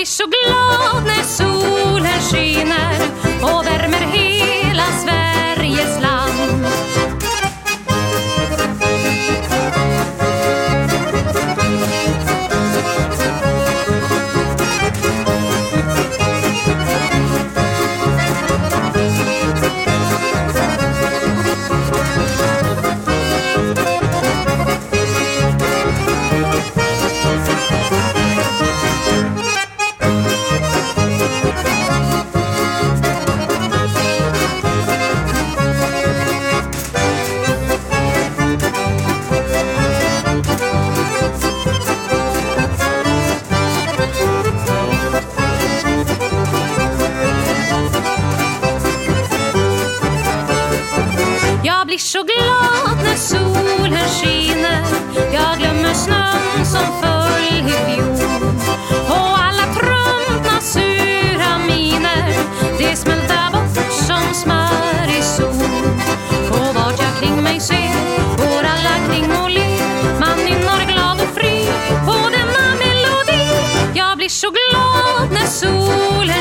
blir så glad när solen skiner blir så glad när solen skiner. Jag glömmer snön som föll i fjol. Och alla trumpnas sura miner. Det smälta bort som smör i sol. Och vart jag kring mig ser går alla kring och ler. Man nynnar glad och fri på denna melodi. Jag blir så glad när solen